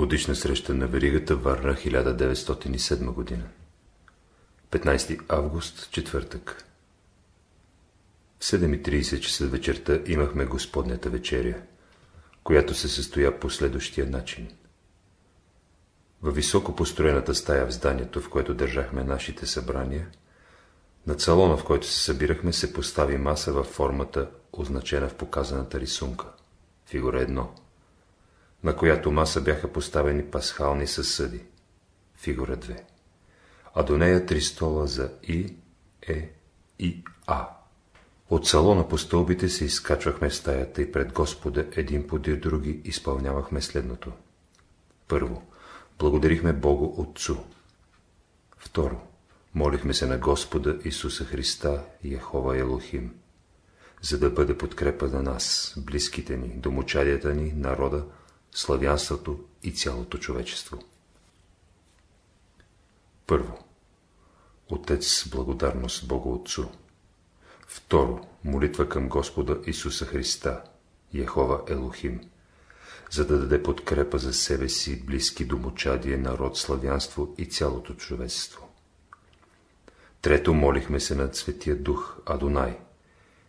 Годишна среща на Веригата, Варна, 1907 година. 15 август, четвъртък. В 7.30 часа вечерта имахме Господнята вечеря, която се състоя по следващия начин. Във високо построената стая в зданието, в което държахме нашите събрания, над салона, в който се събирахме, се постави маса във формата, означена в показаната рисунка. Фигура 1 на която маса бяха поставени пасхални съсъди, фигура 2, а до нея три стола за И, Е и А. От салона по стълбите се изкачвахме в стаята и пред Господа един подир други изпълнявахме следното. Първо, благодарихме Богу Отцу. Второ, молихме се на Господа Исуса Христа, Яхова Елохим, за да бъде подкрепа на нас, близките ни, домочадията ни, народа, славянството и цялото човечество. Първо. Отец с благодарност Богу Отцу. Второ. Молитва към Господа Исуса Христа, Яхова Елохим, за да даде подкрепа за себе си, близки домочадие, народ, славянство и цялото човечество. Трето, молихме се на Светия Дух Адонай,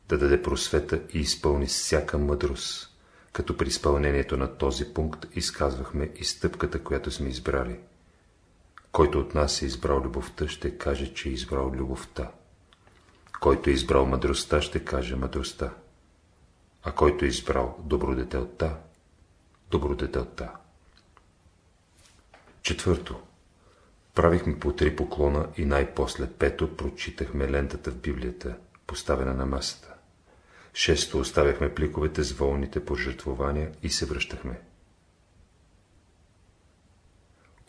да даде просвета и изпълни всяка мъдрост, като при изпълнението на този пункт изказвахме и стъпката, която сме избрали. Който от нас е избрал любовта, ще каже, че е избрал любовта. Който е избрал мъдростта, ще каже мъдростта. А който е избрал добродетелта, добродетелта. Четвърто. Правихме по три поклона и най-после пето прочитахме лентата в Библията, поставена на масата. Шесто оставяхме пликовете с волните пожертвования и се връщахме.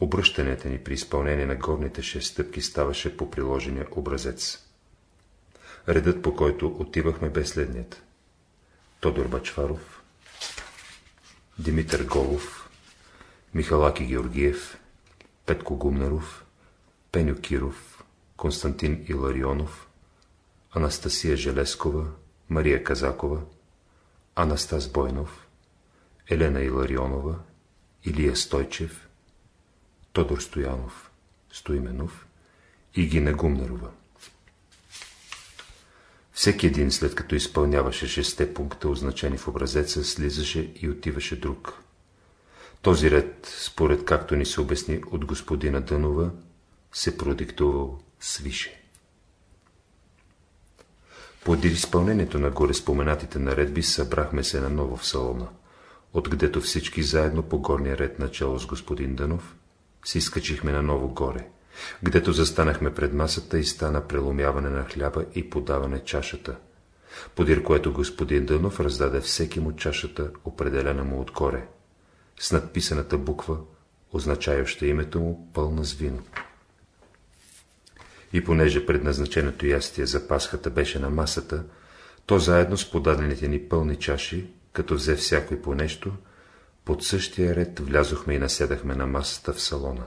Обръщането ни при изпълнение на горните шест стъпки ставаше по приложения образец. Редът, по който отивахме, бе следният. Тодор Бачваров, Димитър Голов, Михалаки Георгиев, Петко Гумнаров, Пеню Киров, Константин Иларионов, Анастасия Желескова, Мария Казакова, Анастас Бойнов, Елена Иларионова, Илия Стойчев, Тодор Стоянов, Стоименов и Гина Гумнарова. Всеки един, след като изпълняваше шесте пункта, означени в образеца, слизаше и отиваше друг. Този ред, според както ни се обясни от господина Дънова, се продиктувал свише. Под изпълнението на горе споменатите наредби събрахме се наново в салона, откъдето всички заедно по горния ред начало с господин Дънов се изкачихме наново горе, гдето застанахме пред масата и стана преломяване на хляба и подаване чашата, подир което господин Дънов раздаде всеки му чашата, определена му отгоре, с надписаната буква, означаваща името му пълна с вино. И понеже предназначеното ястие за пасхата беше на масата, то заедно с подадените ни пълни чаши, като взе всякой по нещо, под същия ред влязохме и наседахме на масата в салона,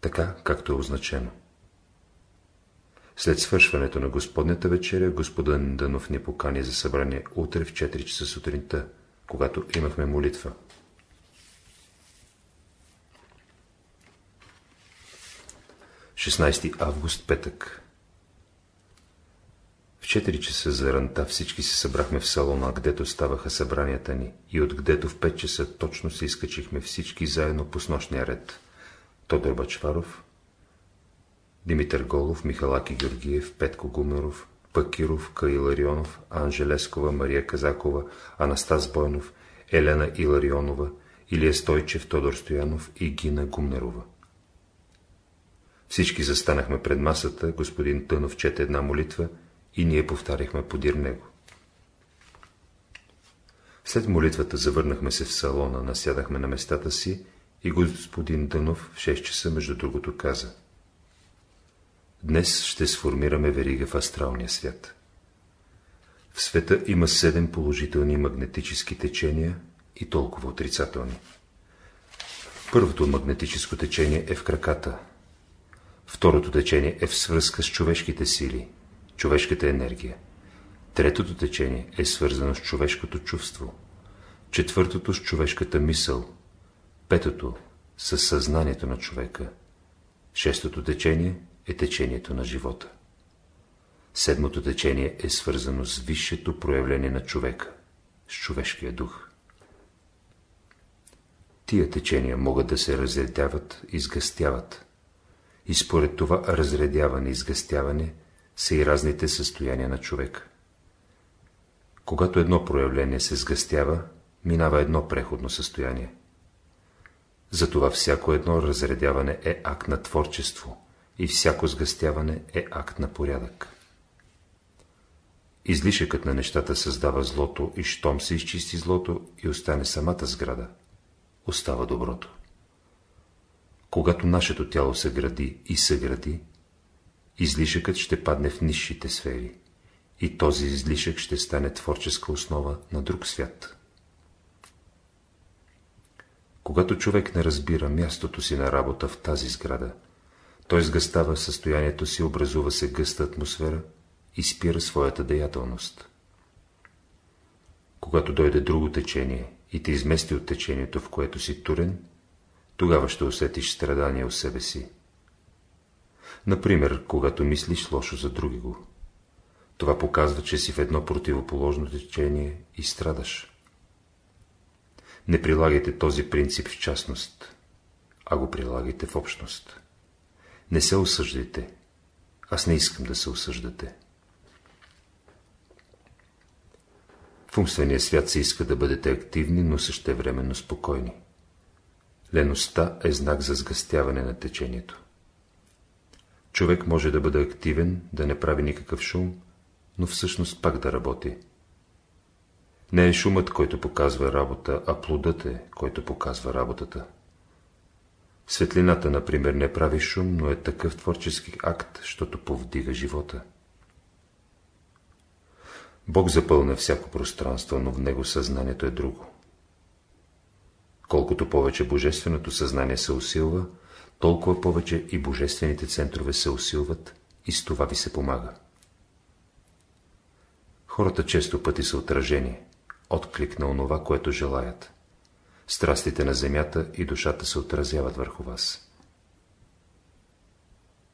така както е означено. След свършването на Господнята вечеря, господин Дънов ни покани за събрание утре в 4 часа сутринта, когато имахме молитва. 16 август, петък. В 4 часа за ранта всички се събрахме в салона, гдето ставаха събранията ни, и отгдето в 5 часа точно се изкачихме всички заедно по снощния ред. Тодор Бачваров, Димитър Голов, Михалаки Георгиев, Петко Гумеров, Пакиров, Каиларионов, Анжелескова, Мария Казакова, Анастас Бойнов, Елена Иларионова, Илия Стойчев, Тодор Стоянов и Гина Гумнерова. Всички застанахме пред масата, господин Тънов чете една молитва и ние повтаряхме подир него. След молитвата завърнахме се в салона, насядахме на местата си и господин Дънов в 6 часа между другото каза. Днес ще сформираме верига в астралния свят. В света има седем положителни магнетически течения и толкова отрицателни. Първото магнетическо течение е в краката, Второто течение е в свръзка с човешките сили, човешката енергия. Третото течение е свързано с човешкото чувство. Четвъртото с човешката мисъл. Петото с съзнанието на човека. Шестото течение е течението на живота. Седмото течение е свързано с висшето проявление на човека, с човешкия дух. Тия течения могат да се разредяват и сгъстяват. И според това разредяване и сгъстяване са и разните състояния на човека. Когато едно проявление се сгъстява, минава едно преходно състояние. Затова всяко едно разредяване е акт на творчество и всяко сгъстяване е акт на порядък. Излишъкът на нещата създава злото и щом се изчисти злото и остане самата сграда, остава доброто. Когато нашето тяло се гради и съгради, излишъкът ще падне в низшите сфери и този излишък ще стане творческа основа на друг свят. Когато човек не разбира мястото си на работа в тази сграда, той сгъстава състоянието си, образува се гъста атмосфера и спира своята деятелност. Когато дойде друго течение и те измести от течението, в което си турен, тогава ще усетиш страдание у себе си. Например, когато мислиш лошо за други го. Това показва, че си в едно противоположно течение и страдаш. Не прилагайте този принцип в частност, а го прилагайте в общност. Не се осъждайте. Аз не искам да се осъждате. В умствения свят се иска да бъдете активни, но същевременно спокойни. Леността е знак за сгъстяване на течението. Човек може да бъде активен, да не прави никакъв шум, но всъщност пак да работи. Не е шумът, който показва работа, а плодът е, който показва работата. Светлината, например, не прави шум, но е такъв творчески акт, защото повдига живота. Бог запълня всяко пространство, но в него съзнанието е друго. Колкото повече божественото съзнание се усилва, толкова повече и божествените центрове се усилват и с това ви се помага. Хората често пъти са отражени, отклик на онова, което желаят. Страстите на земята и душата се отразяват върху вас.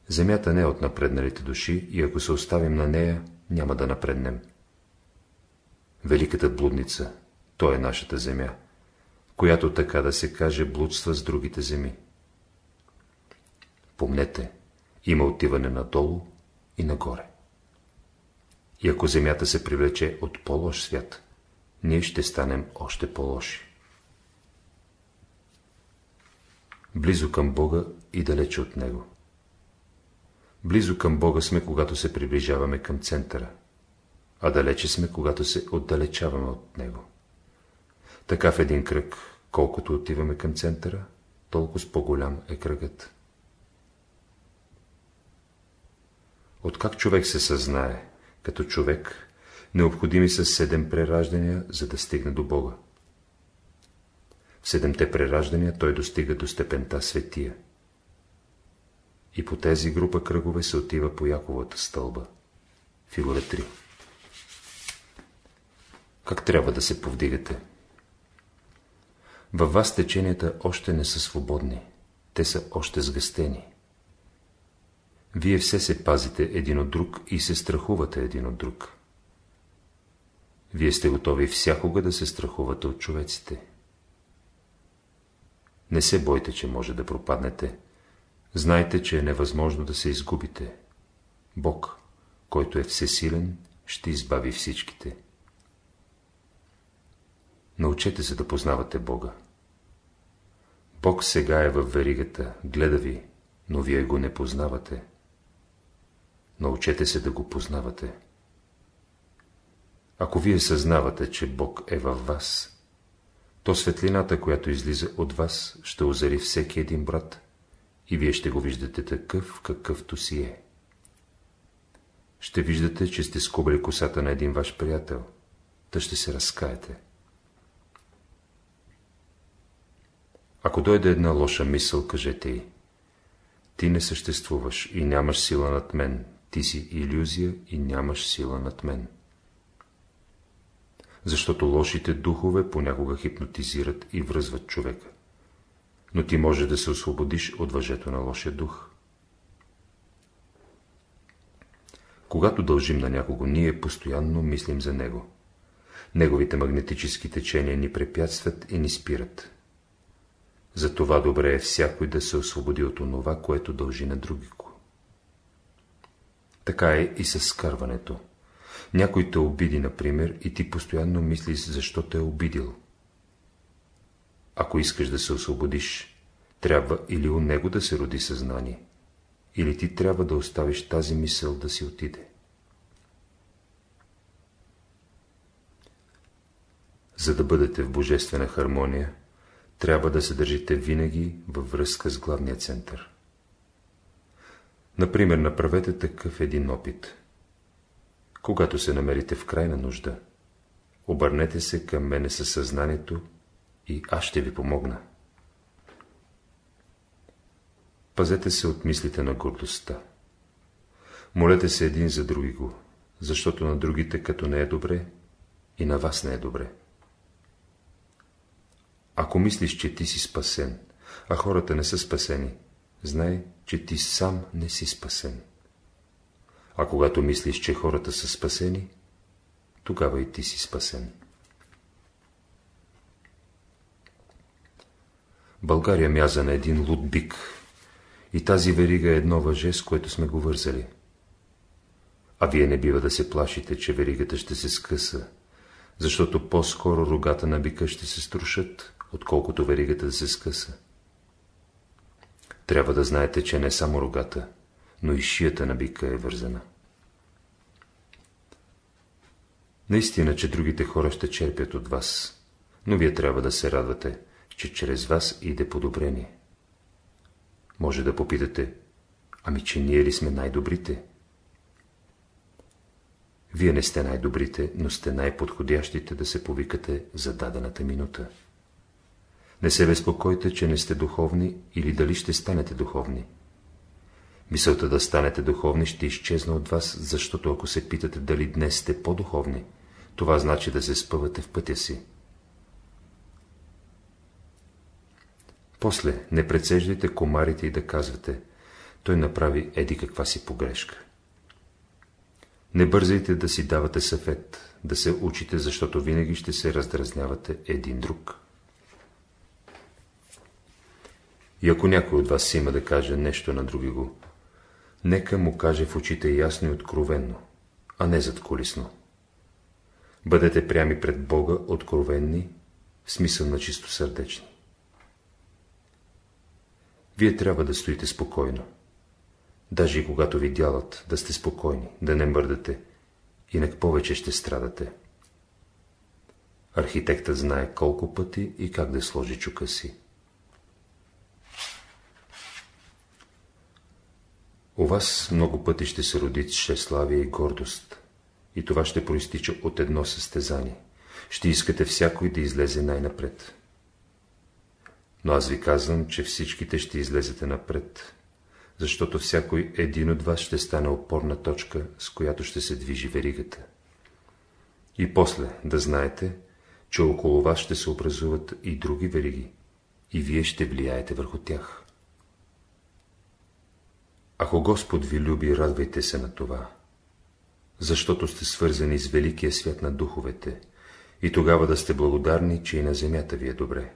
Земята не е от напредналите души и ако се оставим на нея, няма да напреднем. Великата блудница, то е нашата земя, която така да се каже блудства с другите земи. Помнете, има отиване надолу и нагоре. И ако земята се привлече от по-лош свят, ние ще станем още по-лоши. Близо към Бога и далече от Него. Близо към Бога сме, когато се приближаваме към центъра, а далече сме, когато се отдалечаваме от Него. Така в един кръг, колкото отиваме към центъра, толкова с по-голям е кръгът. Откак човек се съзнае, като човек, необходими са седем прераждания, за да стигне до Бога. В седемте прераждания той достига до степента светия. И по тези група кръгове се отива по Яковата стълба. Фигура 3. Как трябва да се повдигате? Във вас теченията още не са свободни, те са още сгъстени. Вие все се пазите един от друг и се страхувате един от друг. Вие сте готови всякога да се страхувате от човеците. Не се бойте, че може да пропаднете. Знайте, че е невъзможно да се изгубите. Бог, който е всесилен, ще избави всичките. Научете се да познавате Бога. Бог сега е в веригата, гледа ви, но вие го не познавате. Научете се да го познавате. Ако вие съзнавате, че Бог е във вас, то светлината, която излиза от вас, ще озари всеки един брат и вие ще го виждате такъв, какъвто си е. Ще виждате, че сте скубали косата на един ваш приятел, да ще се разкаете. Ако дойде една лоша мисъл, кажете й, ти не съществуваш и нямаш сила над мен, ти си иллюзия и нямаш сила над мен. Защото лошите духове понякога хипнотизират и връзват човека. но ти може да се освободиш от въжето на лошия дух. Когато дължим на някого, ние постоянно мислим за него. Неговите магнетически течения ни препятстват и ни спират. Затова добре е всякой да се освободи от онова, което дължи на другико. Така е и с скарването. Някой те обиди, например, и ти постоянно мислиш, защо те е обидил. Ако искаш да се освободиш, трябва или у него да се роди съзнание, или ти трябва да оставиш тази мисъл да си отиде. За да бъдете в божествена хармония, трябва да се държите винаги във връзка с главния център. Например, направете такъв един опит. Когато се намерите в крайна нужда, обърнете се към мене със съзнанието и аз ще ви помогна. Пазете се от мислите на гордостта. Молете се един за други го, защото на другите като не е добре, и на вас не е добре. Ако мислиш, че ти си спасен, а хората не са спасени, знай, че ти сам не си спасен. А когато мислиш, че хората са спасени, тогава и ти си спасен. България мяза на един луд бик, и тази верига е едно въже, с което сме го вързали. А вие не бива да се плашите, че веригата ще се скъса, защото по-скоро рогата на бика ще се струшат, отколкото веригата да се скъса. Трябва да знаете, че не само рогата, но и шията на бика е вързана. Наистина, че другите хора ще черпят от вас, но вие трябва да се радвате, че чрез вас иде подобрение. Може да попитате, ами че ние ли сме най-добрите? Вие не сте най-добрите, но сте най-подходящите да се повикате за дадената минута. Не се безпокойте, че не сте духовни или дали ще станете духовни. Мисълта да станете духовни ще изчезна от вас, защото ако се питате дали днес сте по-духовни, това значи да се спъвате в пътя си. После не прецеждайте комарите и да казвате, той направи еди каква си погрешка. Не бързайте да си давате съвет, да се учите, защото винаги ще се раздразнявате един друг. И ако някой от вас има да каже нещо на други го, нека му каже в очите ясно и откровенно, а не зад колисно. Бъдете прями пред Бога, откровенни, в смисъл на чисто сърдечни. Вие трябва да стоите спокойно. Даже и когато ви дялат, да сте спокойни, да не мърдате, инак повече ще страдате. Архитектът знае колко пъти и как да сложи чука си. У вас много пъти ще се роди тщеславие и гордост. И това ще проистича от едно състезание. Ще искате всякой да излезе най-напред. Но аз ви казвам, че всичките ще излезете напред, защото всякой един от вас ще стане опорна точка, с която ще се движи веригата. И после да знаете, че около вас ще се образуват и други вериги, и вие ще влияете върху тях. Ако Господ ви люби, радвайте се на това, защото сте свързани с великия свят на духовете, и тогава да сте благодарни, че и на земята ви е добре.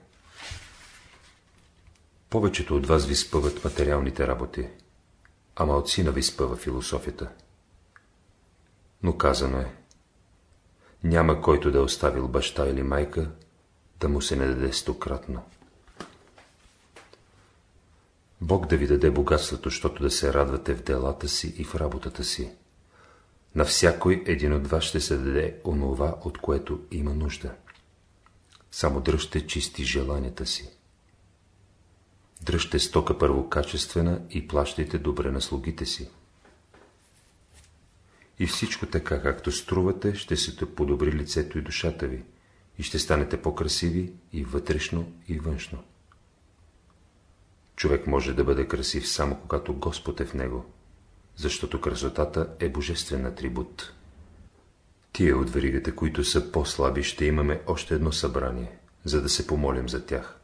Повечето от вас ви спъват материалните работи, а малцина ви спъва философията. Но казано е, няма който да е оставил баща или майка, да му се не даде стократно. Бог да ви даде богатството, защото да се радвате в делата си и в работата си. На всякой един от вас ще се даде онова, от което има нужда. Само дръжте чисти желанията си. Дръжте стока първокачествена и плащайте добре на слугите си. И всичко така, както струвате, ще се подобри лицето и душата ви, и ще станете по-красиви и вътрешно, и външно. Човек може да бъде красив само когато Господ е в него, защото красотата е божествен атрибут. Тия от веригата, които са по-слаби, ще имаме още едно събрание, за да се помолим за тях.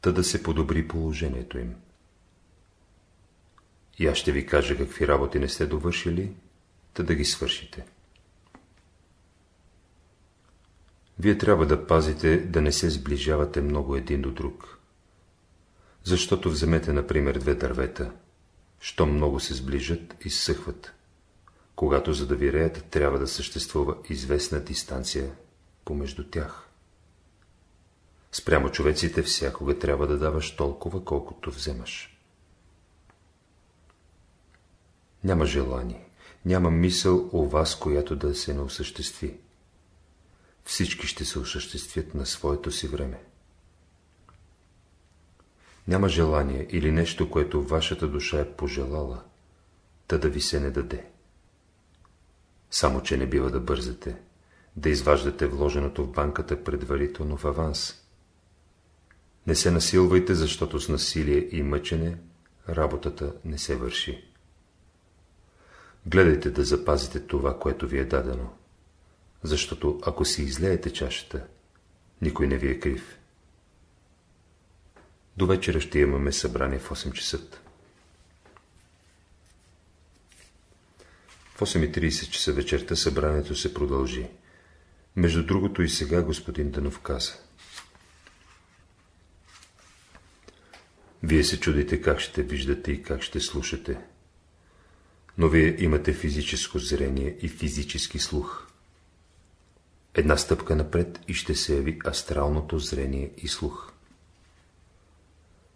та да се подобри положението им. И аз ще ви кажа какви работи не сте довършили, та да ги свършите. Вие трябва да пазите да не се сближавате много един до друг. Защото вземете, например, две дървета. Що много се сближат, изсъхват. Когато за да виреят, трябва да съществува известна дистанция помежду тях. Спрямо човеците всякога трябва да даваш толкова, колкото вземаш. Няма желание, няма мисъл о вас, която да се не осъществи. Всички ще се осъществят на своето си време. Няма желание или нещо, което вашата душа е пожелала, та да ви се не даде. Само, че не бива да бързате, да изваждате вложеното в банката предварително в аванс. Не се насилвайте, защото с насилие и мъчене работата не се върши. Гледайте да запазите това, което ви е дадено, защото ако си излеете чашата, никой не ви е крив. До вечера ще имаме събрание в 8 часа. В 8.30 часа вечерта събранието се продължи. Между другото и сега господин Данов каза. Вие се чудите как ще виждате и как ще слушате. Но вие имате физическо зрение и физически слух. Една стъпка напред и ще се яви астралното зрение и слух.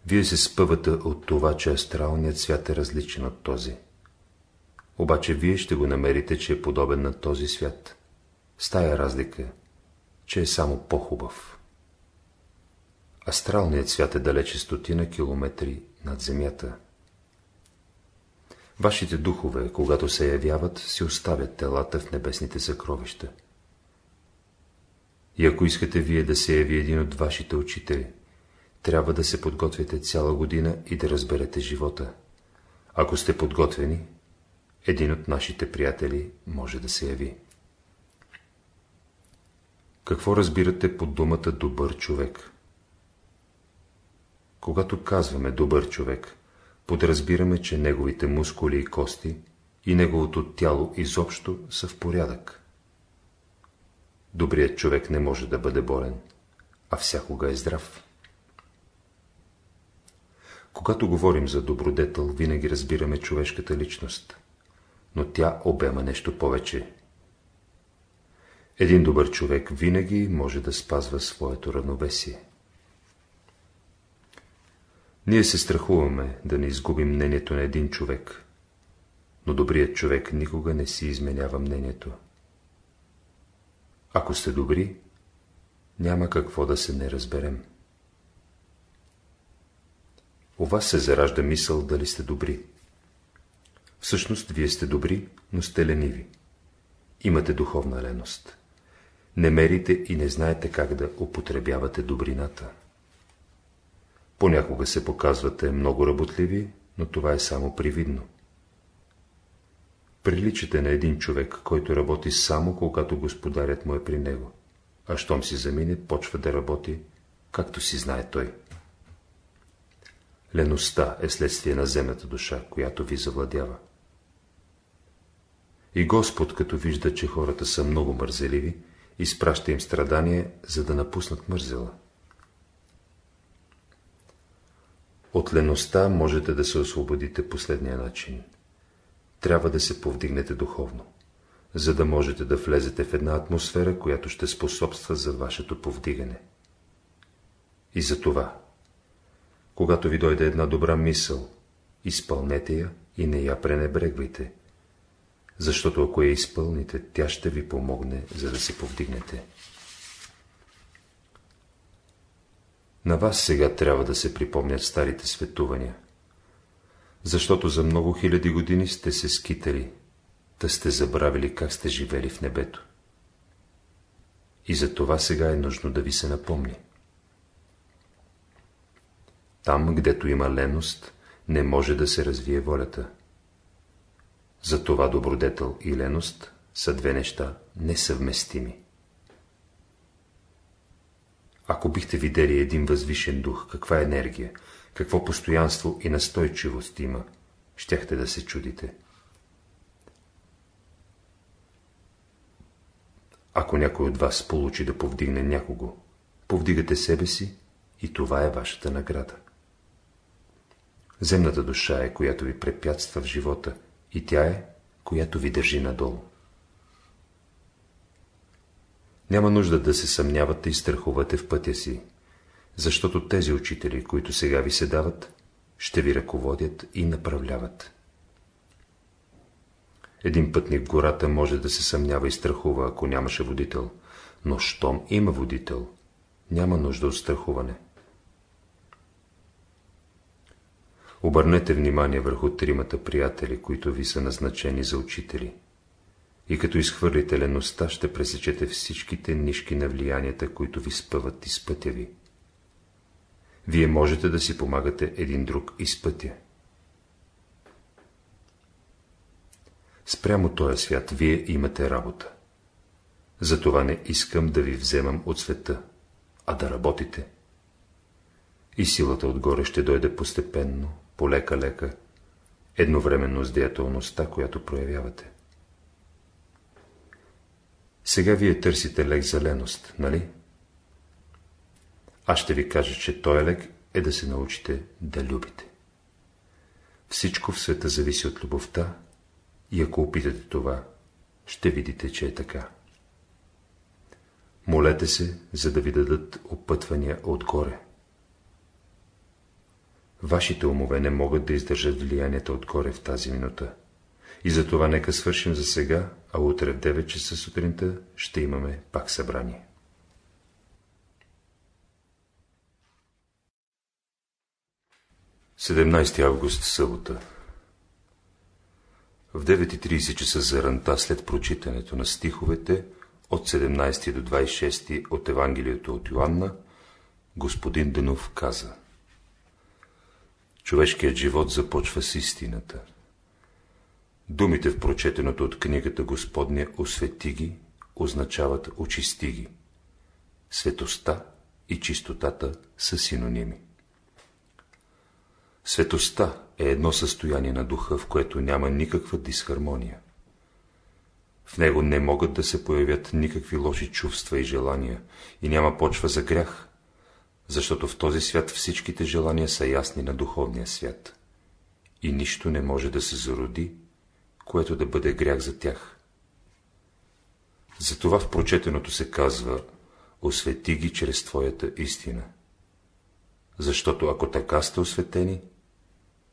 Вие се спъвате от това, че астралният свят е различен от този. Обаче вие ще го намерите, че е подобен на този свят. С тая разлика, че е само по-хубав. Астралният свят е далече стотина километри над земята. Вашите духове, когато се явяват, си оставят телата в небесните съкровища. И ако искате вие да се яви един от вашите учители, трябва да се подготвите цяла година и да разберете живота. Ако сте подготвени, един от нашите приятели може да се яви. Какво разбирате под думата добър човек? Когато казваме добър човек, подразбираме, че неговите мускули и кости и неговото тяло изобщо са в порядък. Добрият човек не може да бъде болен, а всякога е здрав. Когато говорим за добродетел, винаги разбираме човешката личност, но тя обема нещо повече. Един добър човек винаги може да спазва своето равновесие. Ние се страхуваме да не изгубим мнението на един човек, но добрият човек никога не си изменява мнението. Ако сте добри, няма какво да се не разберем. У вас се заражда мисъл дали сте добри. Всъщност, вие сте добри, но сте лениви. Имате духовна леност. Не мерите и не знаете как да употребявате добрината. Понякога се показвате много работливи, но това е само привидно. Приличате на един човек, който работи само когато господарят му е при него, а щом си замине, почва да работи, както си знае той. Леността е следствие на земната душа, която ви завладява. И Господ, като вижда, че хората са много мързеливи, изпраща им страдание, за да напуснат мързела. От леността можете да се освободите последния начин. Трябва да се повдигнете духовно, за да можете да влезете в една атмосфера, която ще способства за вашето повдигане. И за това, когато ви дойде една добра мисъл, изпълнете я и не я пренебрегвайте, защото ако я изпълните, тя ще ви помогне, за да се повдигнете. На вас сега трябва да се припомнят старите светувания, защото за много хиляди години сте се скитали, да сте забравили как сте живели в небето. И за това сега е нужно да ви се напомни. Там, гдето има леност, не може да се развие волята. Затова добродетел и леност са две неща несъвместими. Ако бихте видели един възвишен дух, каква енергия, какво постоянство и настойчивост има, щяхте да се чудите. Ако някой от вас получи да повдигне някого, повдигате себе си и това е вашата награда. Земната душа е, която ви препятства в живота и тя е, която ви държи надолу. Няма нужда да се съмнявате и страхувате в пътя си, защото тези учители, които сега ви се дават, ще ви ръководят и направляват. Един пътник в гората може да се съмнява и страхува, ако нямаше водител, но щом има водител, няма нужда от страхуване. Обърнете внимание върху тримата приятели, които ви са назначени за учители. И като изхвърлите леността, ще пресечете всичките нишки на влиянията, които ви спъват из пътя ви. Вие можете да си помагате един друг из пътя. Спрямо този свят вие имате работа. Затова не искам да ви вземам от света, а да работите. И силата отгоре ще дойде постепенно, полека-лека, едновременно с деятелността, която проявявате. Сега вие търсите лек за леност, нали? Аз ще ви кажа, че той лек е да се научите да любите. Всичко в света зависи от любовта и ако опитате това, ще видите, че е така. Молете се, за да ви дадат опътвания отгоре. Вашите умове не могат да издържат влиянията отгоре в тази минута. И затова нека свършим за сега, а утре в 9 часа сутринта ще имаме пак събрание. 17 август, събота. В 9.30 часа за ранта след прочитането на стиховете от 17 до 26 от Евангелието от Йоанна, господин Денов каза Човешкият живот започва с истината. Думите в прочетеното от книгата Господня «Освети ги» означават «очисти ги». Светостта и чистотата са синоними. Светостта е едно състояние на духа, в което няма никаква дисхармония. В него не могат да се появят никакви лоши чувства и желания и няма почва за грях, защото в този свят всичките желания са ясни на духовния свят и нищо не може да се зароди, което да бъде грях за тях. Затова в прочетеното се казва «Освети ги чрез Твоята истина». Защото ако така сте осветени,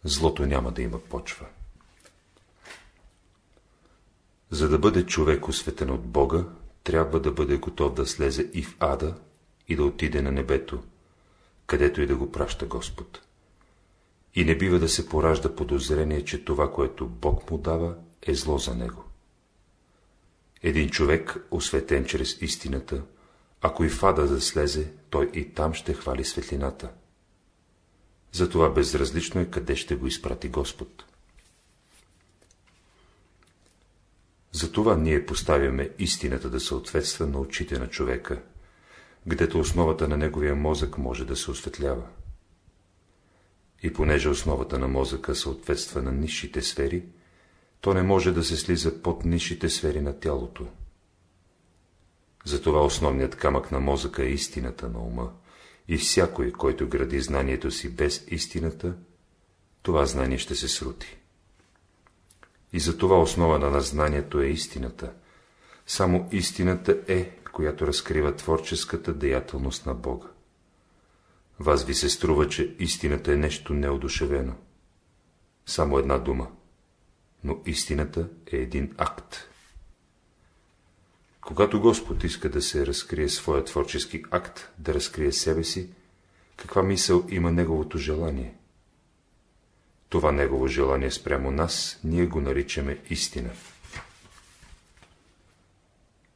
злото няма да има почва. За да бъде човек осветен от Бога, трябва да бъде готов да слезе и в ада, и да отиде на небето, където и да го праща Господ. И не бива да се поражда подозрение, че това, което Бог му дава, е зло за него. Един човек, осветен чрез истината, ако и в ада да слезе, той и там ще хвали светлината. Затова безразлично е къде ще го изпрати Господ. Затова ние поставяме истината да съответства на очите на човека, гдето основата на неговия мозък може да се осветлява. И понеже основата на мозъка съответства на низшите сфери, то не може да се слиза под низшите сфери на тялото. Затова основният камък на мозъка е истината на ума, и всякой, който гради знанието си без истината, това знание ще се срути. И за това основа на знанието е истината. Само истината е, която разкрива творческата деятелност на Бога. Вас ви се струва, че истината е нещо неодушевено. Само една дума. Но истината е един акт. Когато Господ иска да се разкрие своя творчески акт, да разкрие себе си, каква мисъл има Неговото желание? Това Негово желание спрямо нас, ние го наричаме истина.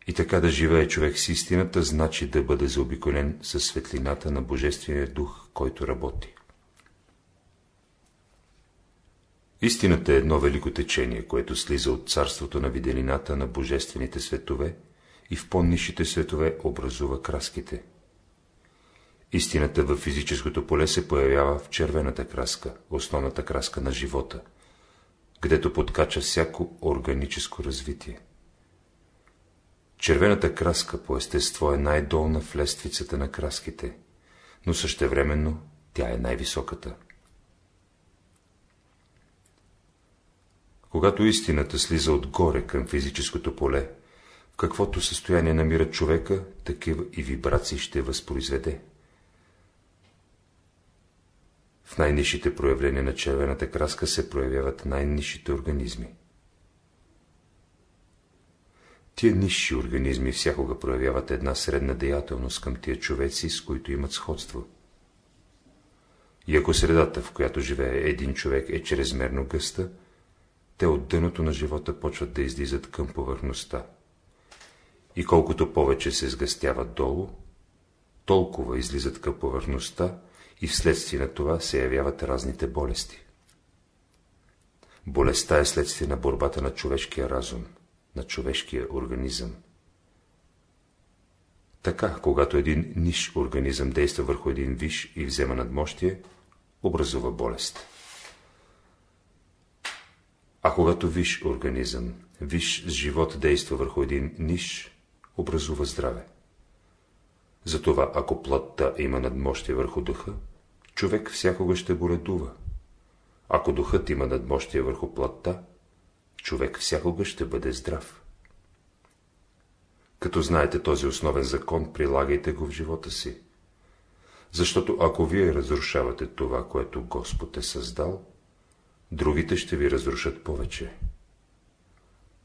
И така да живее човек с истината, значи да бъде заобиколен със светлината на Божествения дух, който работи. Истината е едно велико течение, което слиза от царството на виделината на божествените светове и в по-нишите светове образува краските. Истината в физическото поле се появява в червената краска, основната краска на живота, където подкача всяко органическо развитие. Червената краска по естество е най-долна в лествицата на краските, но същевременно тя е най-високата. Когато истината слиза отгоре към физическото поле, в каквото състояние намира човека, такива и вибрации ще възпроизведе. В най-нишите проявления на червената краска се проявяват най-нишите организми. Тия нисши организми всякога проявяват една средна деятелност към тия човеци, с които имат сходство. И ако средата, в която живее един човек, е чрезмерно гъста, те от дъното на живота почват да излизат към повърхността. И колкото повече се сгъстяват долу, толкова излизат към повърхността и вследствие на това се явяват разните болести. Болестта е следствие на борбата на човешкия разум, на човешкия организъм. Така, когато един ниш организъм действа върху един виш и взема надмощие, образува болест. А когато виш организъм, виш живот действа върху един ниш, образува здраве. Затова, ако плътта има надмощие върху духа, човек всякога ще го редува. Ако духът има надмощие върху плътта, човек всякога ще бъде здрав. Като знаете този основен закон, прилагайте го в живота си. Защото ако вие разрушавате това, което Господ е създал, другите ще ви разрушат повече.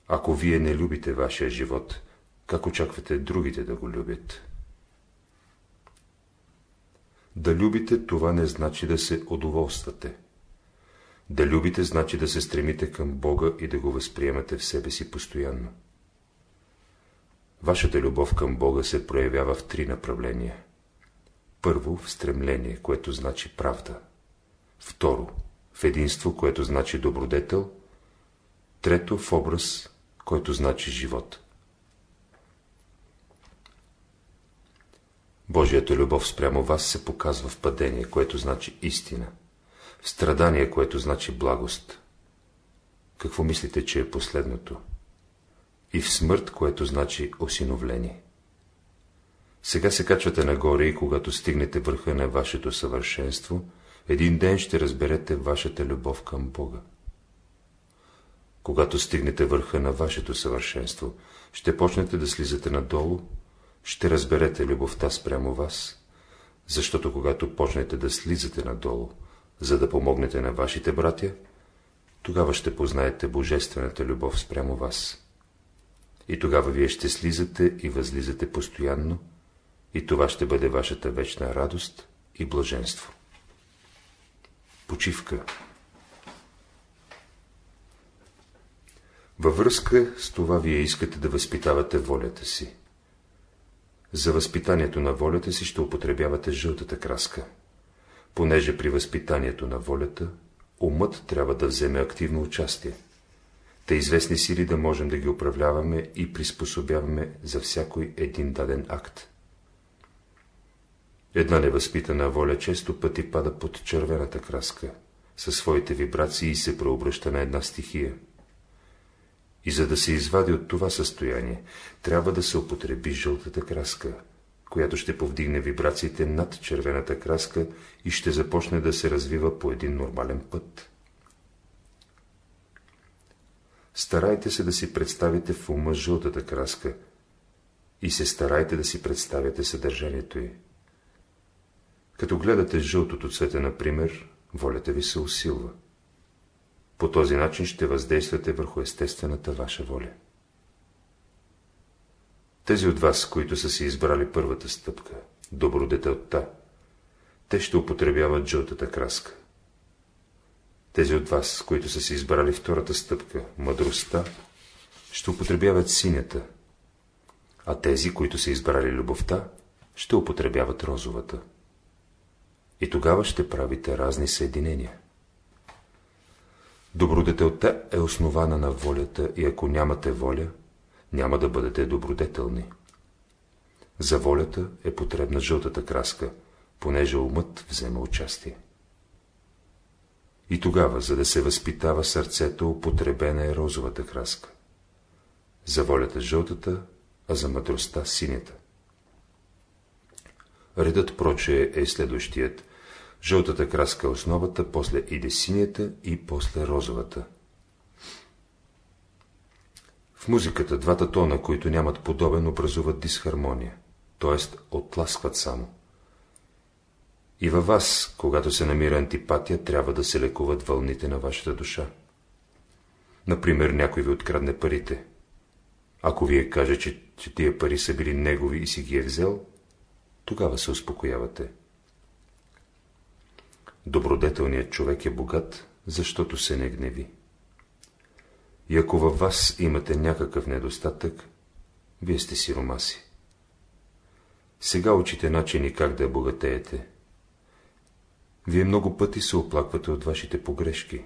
Ако вие не любите вашия живот, как очаквате другите да го любят? Да любите, това не значи да се удоволствате. Да любите, значи да се стремите към Бога и да го възприемате в себе си постоянно. Вашата любов към Бога се проявява в три направления. Първо, в стремление, което значи правда. Второ, в единство, което значи добродетел. Трето, в образ, който значи живот. Божията любов спрямо вас се показва в падение, което значи истина, страдание, което значи благост. Какво мислите, че е последното? И в смърт, което значи осиновление. Сега се качвате нагоре и когато стигнете върха на вашето съвършенство, един ден ще разберете вашата любов към Бога. Когато стигнете върха на вашето съвършенство, ще почнете да слизате надолу ще разберете любовта спрямо вас, защото когато почнете да слизате надолу, за да помогнете на вашите братя, тогава ще познаете божествената любов спрямо вас. И тогава вие ще слизате и възлизате постоянно, и това ще бъде вашата вечна радост и блаженство. Почивка Във връзка с това вие искате да възпитавате волята си. За възпитанието на волята си ще употребявате жълтата краска, понеже при възпитанието на волята умът трябва да вземе активно участие. Те известни сили да можем да ги управляваме и приспособяваме за всякой един даден акт. Една невъзпитана воля често пъти пада под червената краска, със своите вибрации и се преобръща на една стихия. И за да се извади от това състояние, трябва да се употреби жълтата краска, която ще повдигне вибрациите над червената краска и ще започне да се развива по един нормален път. Старайте се да си представите в ума жълтата краска и се старайте да си представяте съдържанието й. Като гледате жълтото цвете, например, волята ви се усилва. По този начин ще въздействате върху естествената ваша воля. Тези от вас, които са си избрали първата стъпка, добродетелта, те ще употребяват жълтата краска. Тези от вас, които са си избрали втората стъпка, мъдростта, ще употребяват синята, а тези, които са избрали любовта, ще употребяват розовата. И тогава ще правите разни съединения. Добродетелта е основана на волята и ако нямате воля, няма да бъдете добродетелни. За волята е потребна жълтата краска, понеже умът взема участие. И тогава, за да се възпитава сърцето, употребена е розовата краска. За волята жълтата, а за мъдростта синята. Редът, проче, е следващият. Жълтата краска е основата, после иде синята и после розовата. В музиката двата тона, които нямат подобен, образуват дисхармония, т.е. отласкват само. И във вас, когато се намира антипатия, трябва да се лекуват вълните на вашата душа. Например, някой ви открадне парите. Ако вие каже, че, че тия пари са били негови и си ги е взел, тогава се успокоявате. Добродетелният човек е богат, защото се не гневи. И ако във вас имате някакъв недостатък, вие сте сиромаси. Сега учите начини как да богатеете. Вие много пъти се оплаквате от вашите погрешки.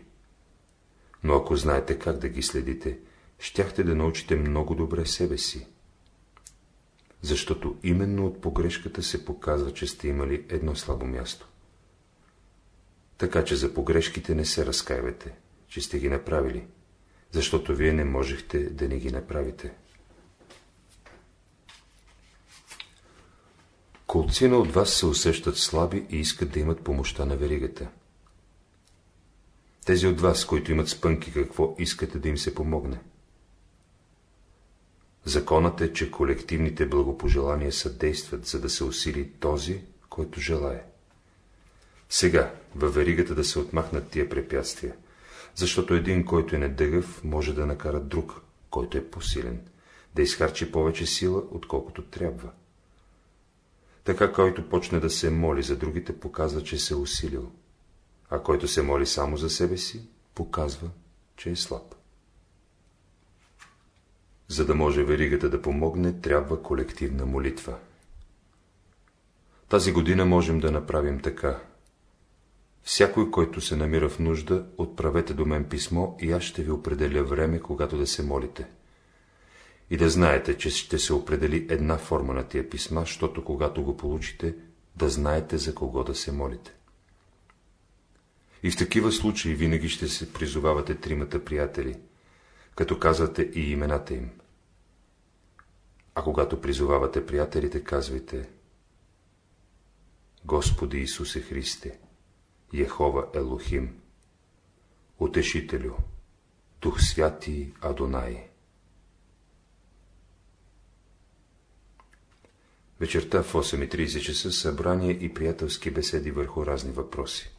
Но ако знаете как да ги следите, щяхте да научите много добре себе си. Защото именно от погрешката се показва, че сте имали едно слабо място. Така че за погрешките не се разкаивайте, че сте ги направили, защото вие не можехте да не ги направите. Колцина от вас се усещат слаби и искат да имат помощта на веригата. Тези от вас, които имат спънки, какво искате да им се помогне? Законът е, че колективните благопожелания съдействат, за да се усили този, който желае. Сега, във веригата да се отмахнат тия препятствия, защото един, който е недъгъв, може да накара друг, който е посилен, да изхарчи повече сила, отколкото трябва. Така, който почне да се моли за другите, показва, че се е усилил, а който се моли само за себе си, показва, че е слаб. За да може веригата да помогне, трябва колективна молитва. Тази година можем да направим така. Всякой, който се намира в нужда, отправете до мен писмо и аз ще ви определя време, когато да се молите. И да знаете, че ще се определи една форма на тия писма, защото когато го получите, да знаете за кого да се молите. И в такива случаи винаги ще се призовавате тримата приятели, като казвате и имената им. А когато призовавате приятелите, казвайте Господи Исусе Христе, Ехова Елохим, Утешителю, Дух Святи Адонай. Вечерта в 8.30 часа събрание и приятелски беседи върху разни въпроси.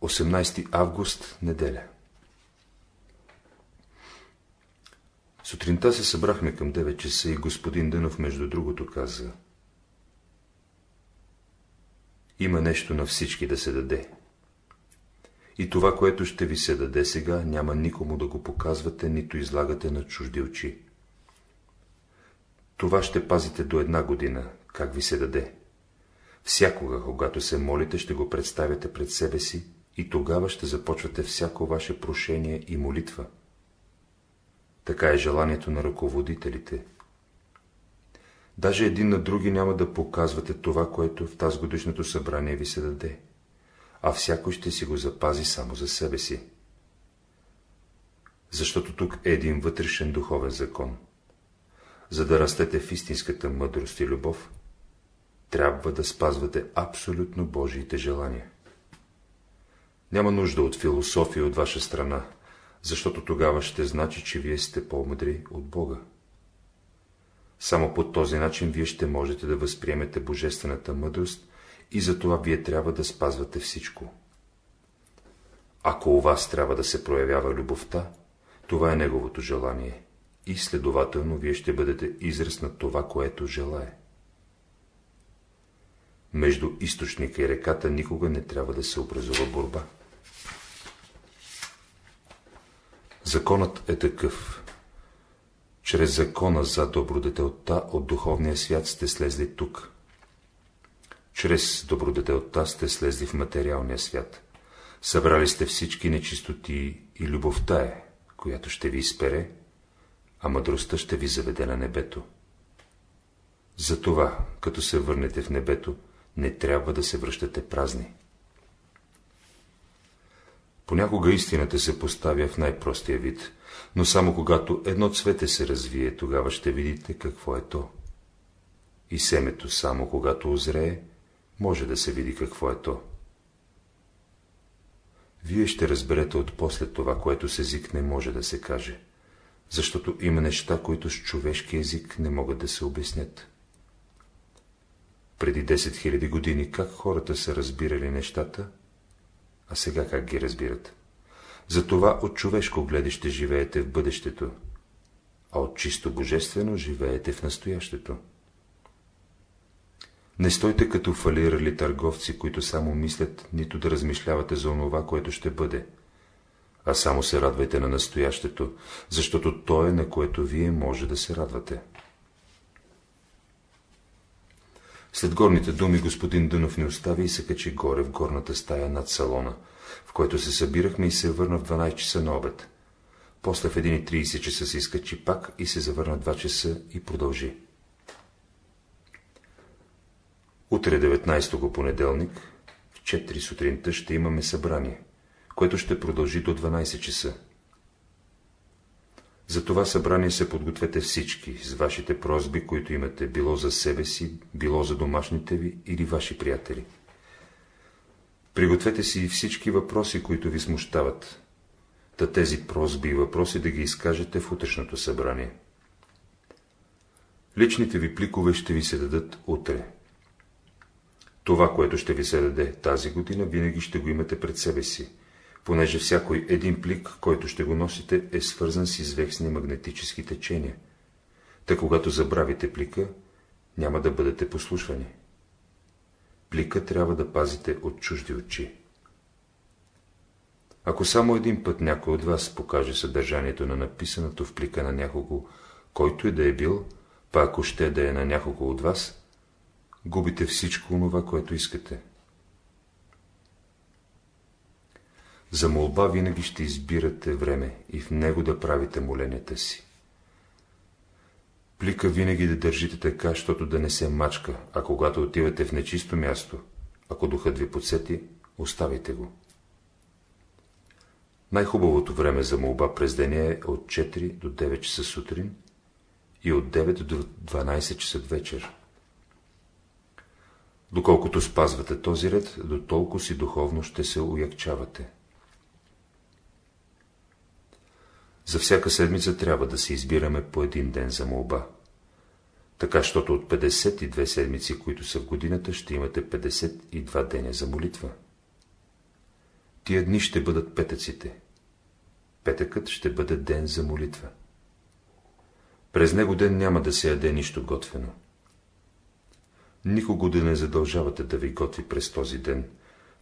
18 август, неделя Сутринта се събрахме към 9 часа и господин Дънов, между другото, каза Има нещо на всички да се даде. И това, което ще ви се даде сега, няма никому да го показвате, нито излагате на чужди очи. Това ще пазите до една година, как ви се даде. Всякога, когато се молите, ще го представяте пред себе си и тогава ще започвате всяко ваше прошение и молитва. Така е желанието на ръководителите. Даже един на други няма да показвате това, което в тази годишното събрание ви се даде, а всяко ще си го запази само за себе си. Защото тук е един вътрешен духовен закон. За да растете в истинската мъдрост и любов, трябва да спазвате абсолютно Божиите желания. Няма нужда от философия от ваша страна, защото тогава ще значи, че вие сте по-мъдри от Бога. Само по този начин вие ще можете да възприемете божествената мъдрост и за това вие трябва да спазвате всичко. Ако у вас трябва да се проявява любовта, това е неговото желание и следователно вие ще бъдете израз на това, което желае. Между източника и реката никога не трябва да се образува борба. Законът е такъв. Чрез закона за добродетелта от духовния свят сте слезли тук. Чрез добродетелта сте слезли в материалния свят. Събрали сте всички нечистоти и любовта е, която ще ви изпере, а мъдростта ще ви заведе на небето. Затова, като се върнете в небето, не трябва да се връщате празни. Понякога истината се поставя в най-простия вид, но само когато едно цвете се развие, тогава ще видите какво е то. И семето само когато озрее, може да се види какво е то. Вие ще разберете от после това, което с език не може да се каже, защото има неща, които с човешки език не могат да се обяснят. Преди 10 000 години как хората са разбирали нещата, а сега как ги разбират? Затова от човешко гледище живеете в бъдещето, а от чисто божествено живеете в настоящето. Не стойте като фалирали търговци, които само мислят, нито да размишлявате за онова, което ще бъде, а само се радвайте на настоящето, защото то е, на което вие може да се радвате. След горните думи господин Дънов не остави и се качи горе в горната стая над салона, в който се събирахме и се върна в 12 часа на обед. После в 1.30 часа се изкачи пак и се завърна 2 часа и продължи. Утре 19 го понеделник, в 4 сутринта ще имаме събрание, което ще продължи до 12 часа. За това събрание се подгответе всички с вашите просби, които имате било за себе си, било за домашните ви или ваши приятели. Пригответе си всички въпроси, които ви смущават, да тези просби и въпроси да ги изкажете в утрешното събрание. Личните ви пликове ще ви се дадат утре. Това, което ще ви се даде тази година, винаги ще го имате пред себе си, понеже всякой един плик, който ще го носите, е свързан с известни магнетически течения. Та когато забравите плика, няма да бъдете послушвани. Плика трябва да пазите от чужди очи. Ако само един път някой от вас покаже съдържанието на написаното в плика на някого, който и да е бил, па ако ще да е на някого от вас, губите всичко това, което искате. За молба винаги ще избирате време и в него да правите моленията си. Плика винаги да държите така, защото да не се мачка, а когато отивате в нечисто място, ако духът ви подсети, оставите го. Най-хубавото време за молба през деня е от 4 до 9 часа сутрин и от 9 до 12 часа вечер. Доколкото спазвате този ред, до толкова си духовно ще се уякчавате. За всяка седмица трябва да се избираме по един ден за молба. Така, щото от 52 седмици, които са в годината, ще имате 52 деня за молитва. Тия дни ще бъдат петъците. Петъкът ще бъде ден за молитва. През него ден няма да се яде нищо готвено. Никого да не задължавате да ви готви през този ден,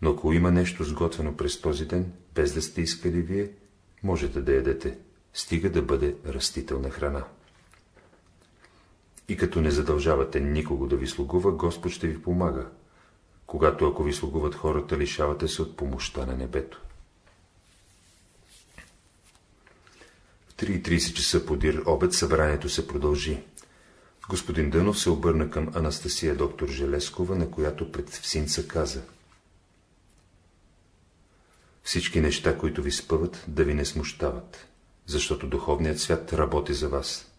но ако има нещо сготвено през този ден, без да сте искали вие, можете да ядете, стига да бъде растителна храна. И като не задължавате никого да ви слугува, Господ ще ви помага, когато ако ви слугуват хората, лишавате се от помощта на небето. В 3.30 часа подир обед събранието се продължи. Господин Дънов се обърна към Анастасия доктор Желескова, на която пред всинца каза. Всички неща, които ви спъват, да ви не смущават, защото духовният свят работи за вас.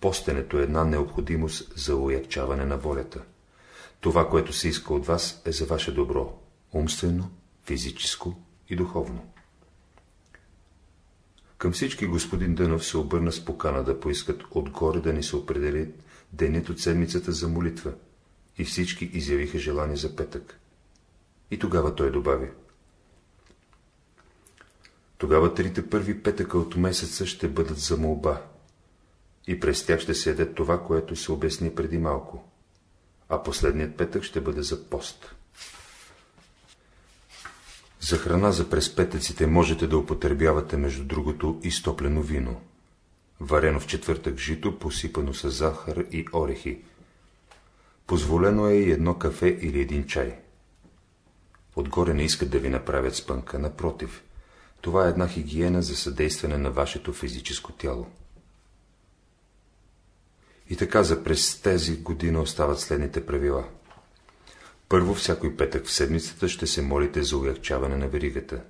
Постенето е една необходимост за уякчаване на волята. Това, което се иска от вас, е за ваше добро, умствено, физическо и духовно. Към всички господин Дънов се обърна с покана да поискат отгоре да ни се определи денят от седмицата за молитва, и всички изявиха желание за петък. И тогава той добави. Тогава трите първи петъка от месеца ще бъдат за молба, и през тях ще се това, което се обясни преди малко, а последният петък ще бъде за пост. За храна за през петъците можете да употребявате между другото и стоплено вино, варено в четвъртък жито, посипано с захар и орехи. Позволено е и едно кафе или един чай. Отгоре не искат да ви направят спънка, напротив, това е една хигиена за съдействане на вашето физическо тяло. И така за през тези година остават следните правила. Първо, всякой петък в седмицата ще се молите за уягчаване на веригата.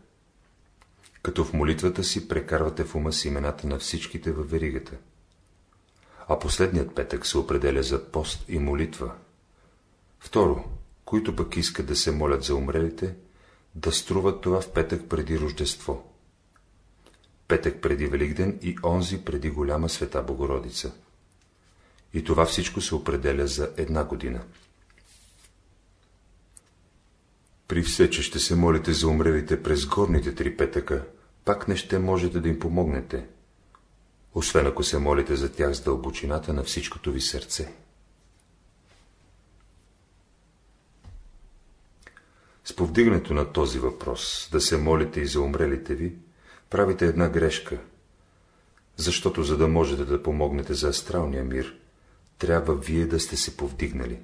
Като в молитвата си прекарвате в ума си имената на всичките във веригата. А последният петък се определя за пост и молитва. Второ, които пък искат да се молят за умрелите, да струват това в петък преди Рождество. Петък преди Великден и онзи преди голяма света Богородица. И това всичко се определя за една година. При все, че ще се молите за умрелите през горните три петъка, пак не ще можете да им помогнете, освен ако се молите за тях с дълбочината на всичкото ви сърце. С повдигането на този въпрос, да се молите и за умрелите ви, правите една грешка, защото за да можете да помогнете за астралния мир, трябва вие да сте се повдигнали.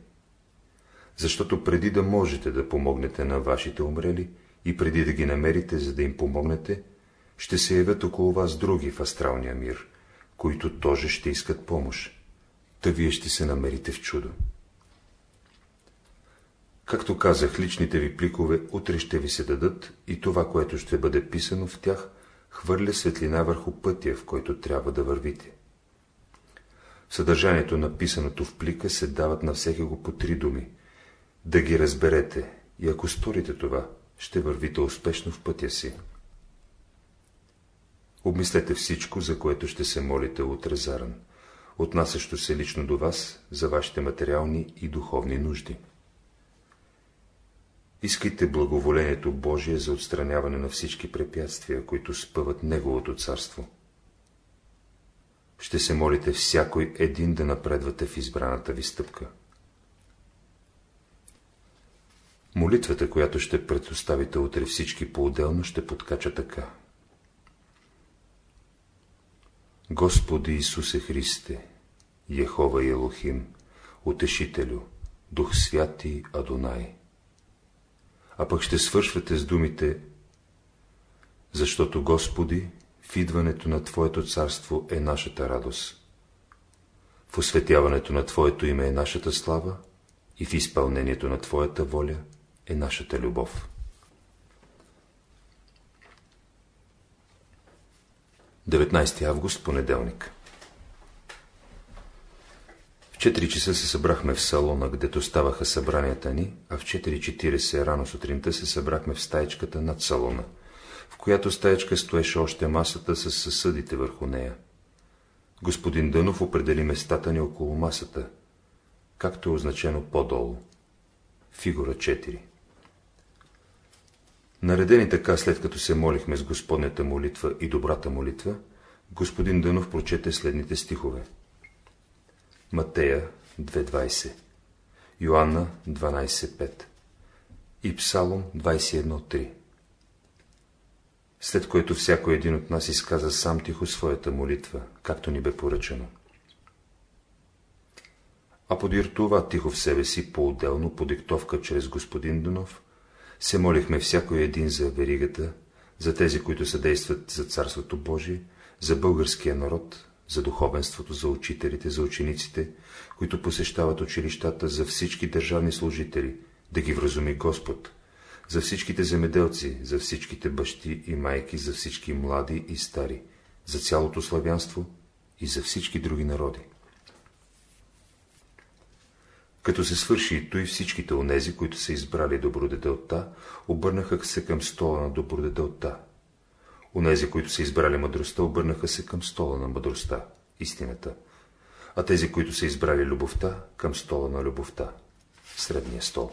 Защото преди да можете да помогнете на вашите умрели и преди да ги намерите, за да им помогнете, ще се явят около вас други в астралния мир, които тоже ще искат помощ. Та вие ще се намерите в чудо. Както казах, личните ви пликове утре ще ви се дадат и това, което ще бъде писано в тях, хвърля светлина върху пътя, в който трябва да вървите. Съдържанието на писаното в плика се дават на всеки го по три думи. Да ги разберете и ако сторите това, ще вървите успешно в пътя си. Обмислете всичко, за което ще се молите утре заран, отнасящо се лично до вас, за вашите материални и духовни нужди. Искайте благоволението Божие за отстраняване на всички препятствия, които спъват Неговото царство. Ще се молите всякой един да напредвате в избраната ви стъпка. Молитвата, която ще предоставите утре всички по-отделно, ще подкача така. Господи Исусе Христе, Ехова и Елохим, Утешителю, Дух Святи Адонай а пък ще свършвате с думите, защото Господи, в идването на Твоето царство е нашата радост. В осветяването на Твоето име е нашата слава и в изпълнението на Твоята воля е нашата любов. 19 август, понеделник 4 часа се събрахме в салона, гдето ставаха събранията ни, а в 4.40 рано сутринта се събрахме в стаечката над салона, в която стаечка стоеше още масата с съсъдите върху нея. Господин Дънов определи местата ни около масата, както е означено по-долу. Фигура 4 Наредени така, след като се молихме с Господнята молитва и добрата молитва, господин Дънов прочете следните стихове. Матея 2.20, Йоанна 12.5 и Псалом 21.3. След което всяко един от нас изказа сам тихо своята молитва, както ни бе поръчано. А подир това тихо в себе си, по-отделно, по диктовка чрез господин Дунов, се молихме всяко един за веригата, за тези, които съдействат за Царството Божие, за българския народ, за духовенството, за учителите, за учениците, които посещават училищата, за всички държавни служители, да ги вразуми Господ, за всичките земеделци, за всичките бащи и майки, за всички млади и стари, за цялото славянство и за всички други народи. Като се свърши и той, всичките онези, които са избрали добродетелта, обърнаха се към стола на добродетелта, Онези, които са избрали мъдростта, обърнаха се към стола на мъдростта, истината, а тези, които са избрали любовта, към стола на любовта, средния стол.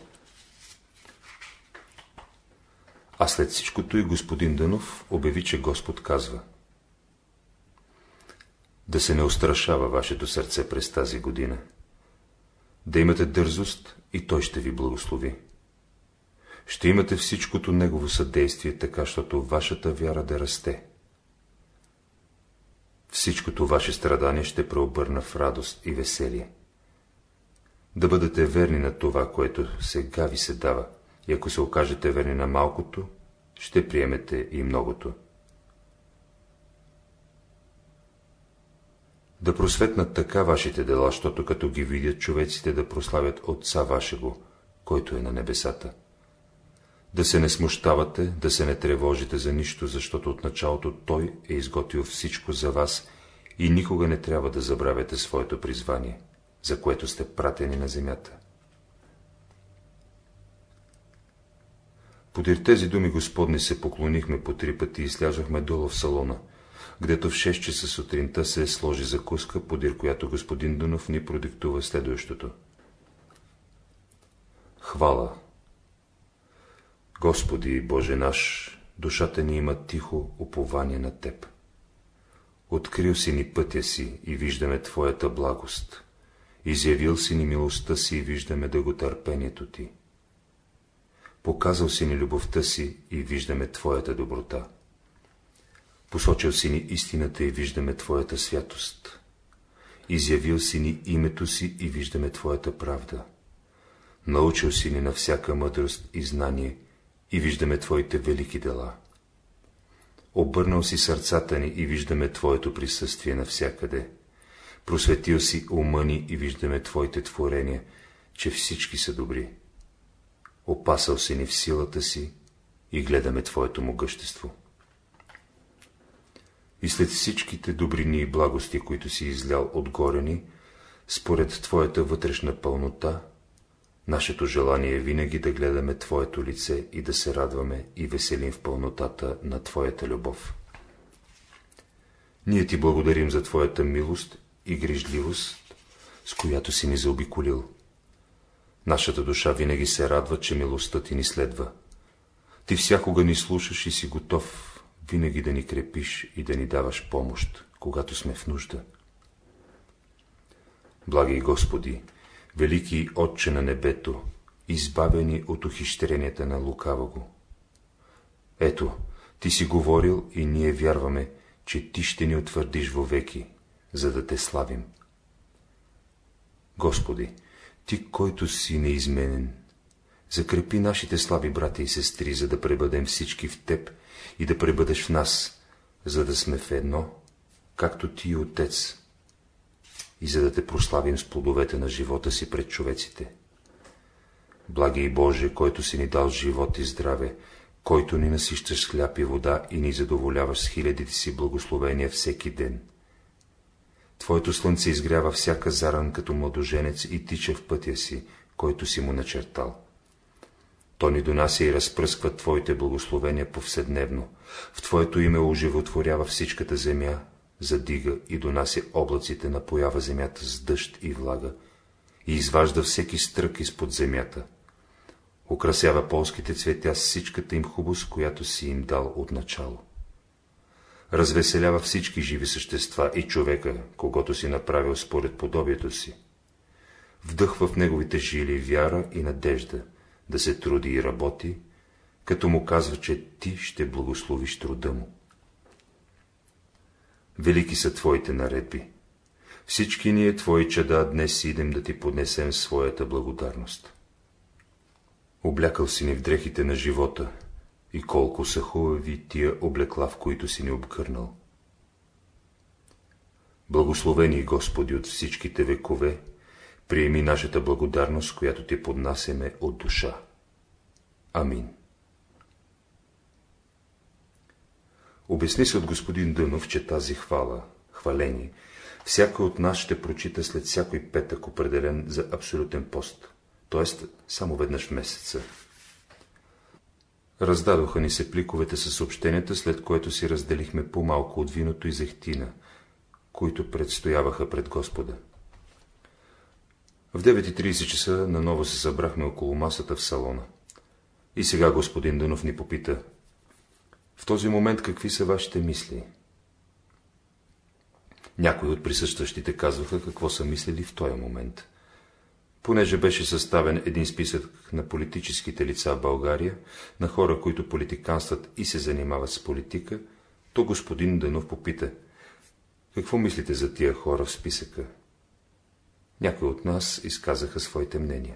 А след всичкото и господин Дънов обяви, че Господ казва Да се не устрашава вашето сърце през тази година, да имате дързост и Той ще ви благослови ще имате всичкото Негово съдействие, така, щото вашата вяра да расте. Всичкото ваше страдание ще преобърна в радост и веселие. Да бъдете верни на това, което сега ви се дава, и ако се окажете верни на малкото, ще приемете и многото. Да просветнат така вашите дела, защото като ги видят човеците да прославят Отца вашего, който е на небесата. Да се не смущавате, да се не тревожите за нищо, защото от началото Той е изготвил всичко за вас и никога не трябва да забравяте своето призвание, за което сте пратени на земята. Подир тези думи Господни се поклонихме по три пъти и слязахме долу в салона, гдето в 6 часа сутринта се сложи закуска, подир която господин Дунов ни продиктува следващото. Хвала! Господи Боже наш, душата ни има тихо упование на Теб. Открил си ни пътя си и виждаме Твоята благост. Изявил си ни милостта си и виждаме дълготърпението Ти. Показал си ни любовта си и виждаме Твоята доброта. Посочил си ни истината и виждаме Твоята святост. Изявил си ни името си и виждаме Твоята правда. Научил си ни на всяка мъдрост и знание и виждаме Твоите велики дела. Обърнал си сърцата ни и виждаме Твоето присъствие навсякъде. Просветил си ума ни и виждаме Твоите творения, че всички са добри. Опасал си ни в силата си и гледаме Твоето могъщество. И след всичките добрини и благости, които си излял отгоре ни, според Твоята вътрешна пълнота, нашето желание е винаги да гледаме Твоето лице и да се радваме и веселим в пълнотата на Твоята любов. Ние Ти благодарим за Твоята милост и грижливост, с която си ни заобиколил. Нашата душа винаги се радва, че милостта ти ни следва. Ти всякога ни слушаш и си готов винаги да ни крепиш и да ни даваш помощ, когато сме в нужда. Благи Господи, велики Отче на небето, избавени от ухищренията на лукавого. Ето, Ти си говорил и ние вярваме, че Ти ще ни утвърдиш вовеки, за да Те славим. Господи, ти, който си неизменен, закрепи нашите слаби брати и сестри, за да пребъдем всички в Теб и да пребъдеш в нас, за да сме в едно, както Ти и Отец, и за да Те прославим с плодовете на живота си пред човеците. Благи и Боже, който си ни дал живот и здраве, който ни насищаш хляб и вода и ни задоволяваш с хилядите си благословения всеки ден. Твоето слънце изгрява всяка заран като младоженец и тича в пътя си, който си му начертал. То ни донася и разпръсква Твоите благословения повседневно. В Твоето име оживотворява всичката земя, задига и донася облаците, напоява земята с дъжд и влага и изважда всеки стрък изпод земята. Украсява полските цветя с всичката им хубост, която си им дал от начало развеселява всички живи същества и човека, когато си направил според подобието си. Вдъхва в неговите жили вяра и надежда да се труди и работи, като му казва, че ти ще благословиш труда му. Велики са твоите наредби. Всички ние, твои чада, днес идем да ти поднесем своята благодарност. Облякал си ни в дрехите на живота, и колко са хубави тия облекла, в които си ни обгърнал. Благословени, Господи, от всичките векове, приеми нашата благодарност, която ти поднасяме от душа. Амин. Обясни се от господин Дънов, че тази хвала, хваление, всяка от нас ще прочита след всякой петък определен за абсолютен пост, т.е. само веднъж в месеца. Раздадоха ни се пликовете със съобщенията, след което си разделихме по-малко от виното и зехтина, които предстояваха пред Господа. В 9.30 часа наново се събрахме около масата в салона. И сега господин Дънов ни попита. В този момент какви са вашите мисли? Някои от присъстващите казваха какво са мислили в този момент. Понеже беше съставен един списък на политическите лица в България, на хора, които политиканстват и се занимават с политика, то господин Дънов попита, какво мислите за тия хора в списъка? Някои от нас изказаха своите мнения.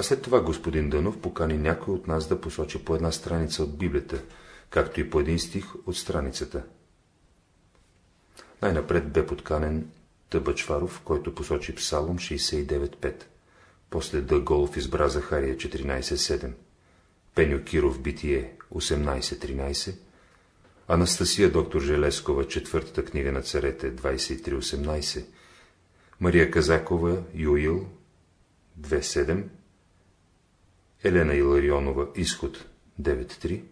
А след това господин Дънов покани някой от нас да посочи по една страница от Библията, както и по един стих от страницата. Най-напред бе подканен Тъбачваров, който посочи Псалом 69.5. После Дъголов избра Захария 14.7. Пеню Киров Битие 18.13. Анастасия доктор Желескова, четвъртата книга на царете 23.18. Мария Казакова Юил 2.7. Елена Иларионова Изход 9.3.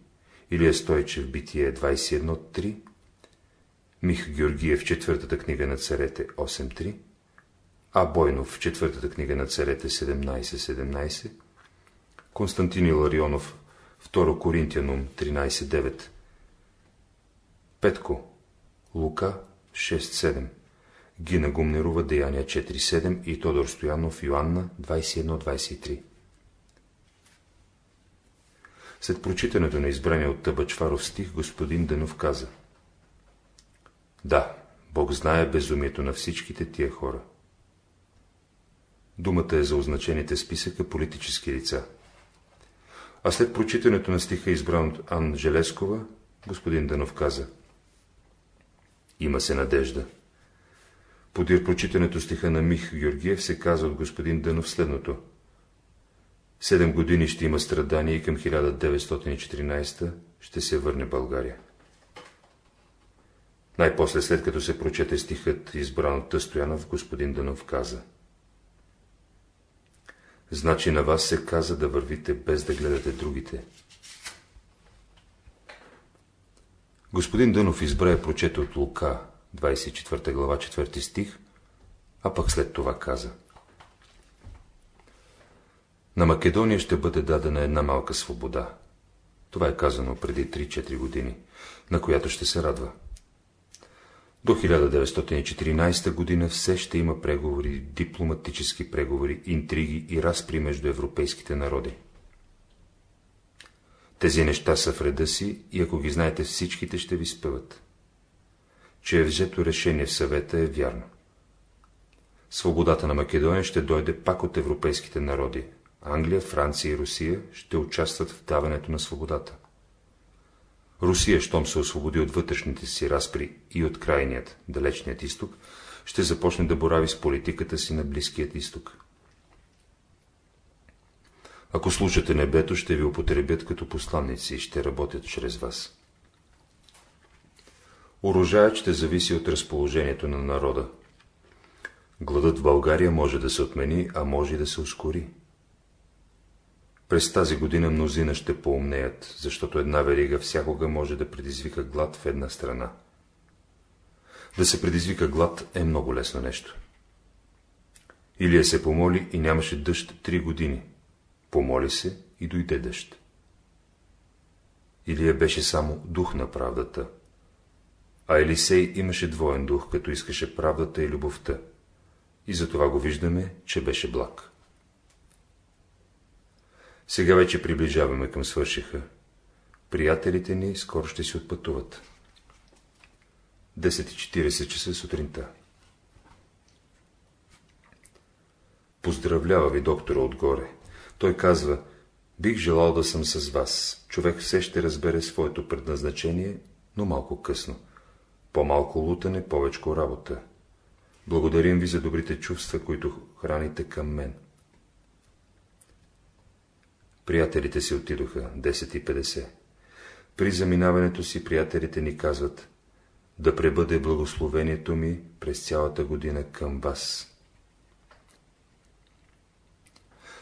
Илия Стойчев Битие 21.3. Мих Георгиев четвъртата книга на царете 8.3. А. Бойнов четвъртата книга на царете 17.17, Константин Иларионов, 2 Коринтиянум 13.9, Петко, Лука 6.7, Гина Гумнерова, Деяния 4.7 и Тодор Стоянов, Йоанна 21.23. След прочитането на избрания от Тъбачваров стих, господин Денов каза Да, Бог знае безумието на всичките тия хора. Думата е за означените списъка политически лица. А след прочитането на стиха, избран от Ан Желескова, господин Данов каза Има се надежда. Подир прочитането стиха на Мих Георгиев се каза от господин Дънов следното. Седем години ще има страдания и към 1914 ще се върне България. Най-после, след като се прочете стихът, избран от Тъстоянов, господин Дънов каза – Значи на вас се каза да вървите без да гледате другите. Господин Дънов избра и прочете от Лука, 24 глава, 4 стих, а пък след това каза. На Македония ще бъде дадена една малка свобода. Това е казано преди 3-4 години, на която ще се радва. До 1914 година все ще има преговори, дипломатически преговори, интриги и разпри между европейските народи. Тези неща са в реда си и ако ги знаете всичките ще ви спъват. Че е взето решение в съвета е вярно. Свободата на Македония ще дойде пак от европейските народи. Англия, Франция и Русия ще участват в даването на свободата. Русия, щом се освободи от вътрешните си разпри и от крайният, далечният изток, ще започне да борави с политиката си на Близкият изток. Ако слушате небето, ще ви употребят като посланници и ще работят чрез вас. Оружаят ще зависи от разположението на народа. Гладът в България може да се отмени, а може и да се ускори. През тази година мнозина ще поумнеят, защото една верига всякога може да предизвика глад в една страна. Да се предизвика глад е много лесно нещо. Илия се помоли и нямаше дъжд три години. Помоли се и дойде дъжд. Илия беше само дух на правдата, а Елисей имаше двоен дух, като искаше правдата и любовта. И затова го виждаме, че беше благ. Сега вече приближаваме към свършиха. Приятелите ни скоро ще си отпътуват. 10.40 часа сутринта. Поздравлява ви доктора отгоре. Той казва, бих желал да съм с вас. Човек все ще разбере своето предназначение, но малко късно. По-малко лутане, повече работа. Благодарим ви за добрите чувства, които храните към мен. Приятелите си отидоха, 10.50. При заминаването си приятелите ни казват, да пребъде благословението ми през цялата година към вас.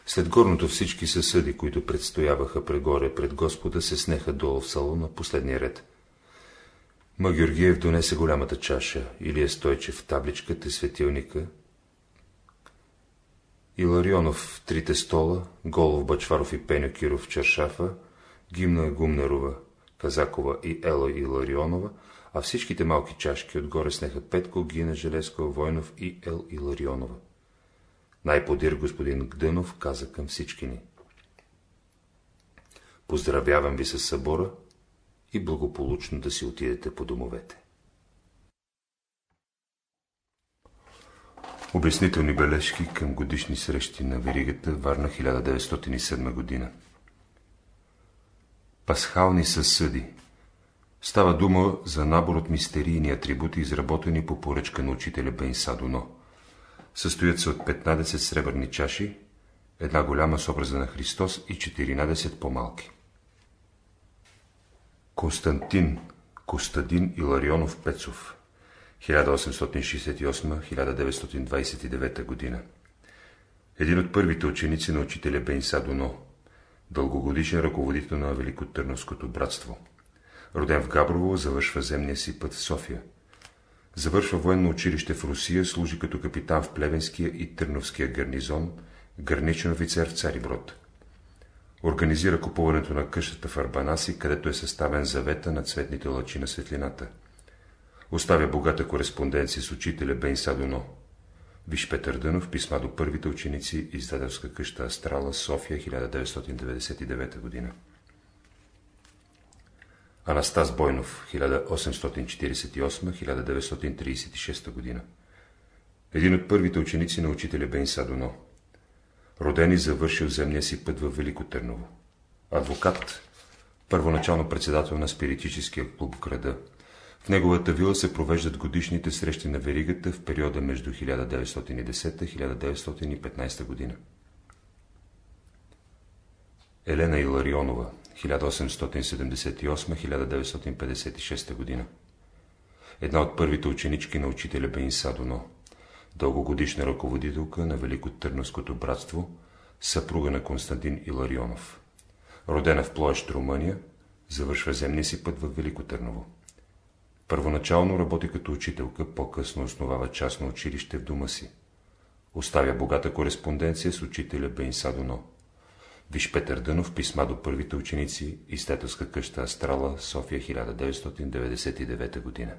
След горното всички съсъди, които предстояваха прегоре пред Господа, се снеха долу в салона последния ред. Ма Георгиев донесе голямата чаша, или е стойче в табличката, светилника, Иларионов трите стола, Голов, Бачваров и Пеню Киров Чершафа, Гимна Гумнерова, Казакова и Ела Иларионова, а всичките малки чашки отгоре снеха Петко, Гина Желескова, Войнов и Ел Иларионова. Най-подир господин Гдънов каза към всички ни. Поздравявам ви с събора и благополучно да си отидете по домовете. Обяснителни бележки към годишни срещи на Веригата, Варна 1907 година. Пасхални съсъди Става дума за набор от мистерийни атрибути, изработени по поръчка на учителя Бен Садуно. Състоят се от 15 сребърни чаши, една голяма с образа на Христос и 14 по-малки. Константин Костадин Иларионов Пецов 1868-1929 година Един от първите ученици на учителя Бен Садуно, дългогодишен ръководител на Великотърновското братство. Роден в Габрово, завършва земния си път в София. Завършва военно училище в Русия, служи като капитан в Плевенския и Търновския гарнизон, граничен офицер в Цариброд. Организира купуването на къщата в Арбанаси, където е съставен завета на цветните лъчи на светлината. Оставя богата кореспонденция с учителя Бен Садуно. Виж Петър Дънов, писма до първите ученици, издателска къща Астрала, София, 1999 година. Анастас Бойнов, 1848-1936 година. Един от първите ученици на учителя Бен Садуно. Роден и завършил земния си път в Велико Търново. Адвокат, първоначално председател на спиритическия клуб в града. В неговата вила се провеждат годишните срещи на веригата в периода между 1910-1915 година. Елена Иларионова, 1878-1956 година. Една от първите ученички на учителя Бен Садоно, дългогодишна ръководителка на Велико Търновското братство, съпруга на Константин Иларионов. Родена в Плоещ, Румъния, завършва земния си път в Велико Търново. Първоначално работи като учителка, по-късно основава частно училище в дома си. Оставя богата кореспонденция с учителя Бен Садоно. Виж Петър Дънов, писма до първите ученици, изтетелска къща Астрала, София, 1999 година.